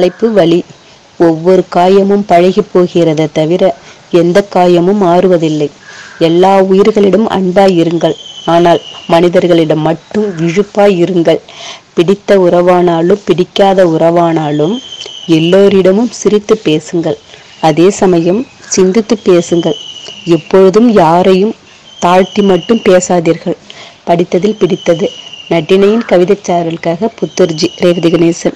தலைப்பு வலி ஒவ்வொரு காயமும் பழகி போகிறதை தவிர எந்த காயமும் ஆறுவதில்லை எல்லா உயிர்களிடம் அன்பாய் இருங்கள். ஆனால் மனிதர்களிடம் மட்டும் விழுப்பாய் இருங்கள். பிடித்த உறவானாலும் பிடிக்காத உறவானாலும் எல்லோரிடமும் சிரித்து பேசுங்கள். அதே சமயம் சிந்தித்து பேசுங்கள். எப்பொழுதும் யாரையும் தாழ்த்தி மட்டும் பேசாதீர்கள். படித்ததில் பிடித்தது. நட்டினையின் கவிதைச் சாரலுக்காக புத்தூர்ஜி ரேவதி கணேசன்.